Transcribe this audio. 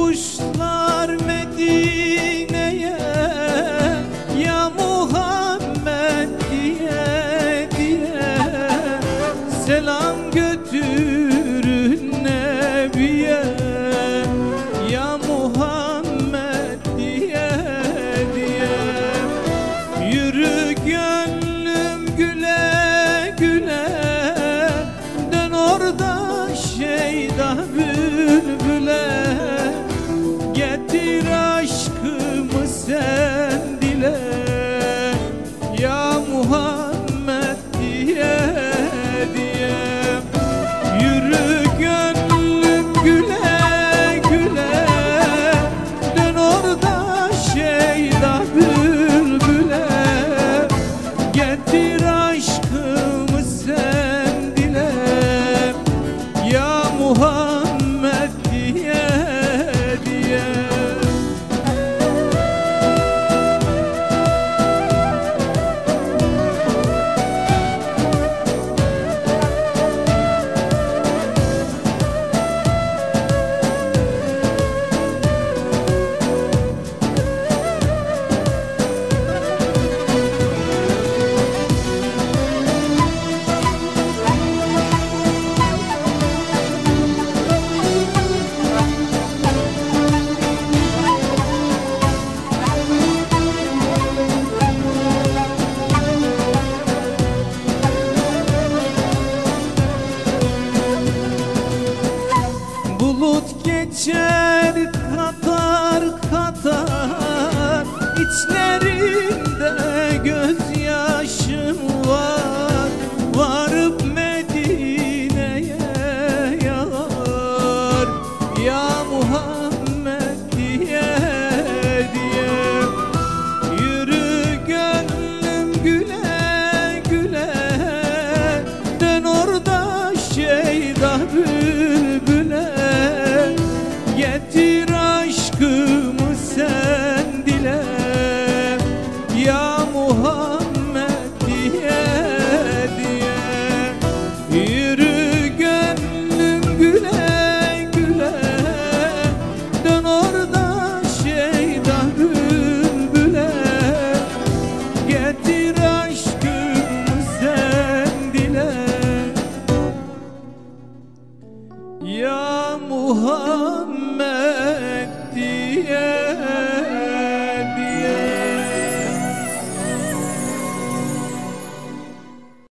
kuşlar Medine'ye ya Muhammed diye diye. Selam götürün Nebi'ye ya Muhammed diye diye. Yürü gönlüm güle güle dön orada şeyda bülbüle. içer katar katar. İçleri Oh.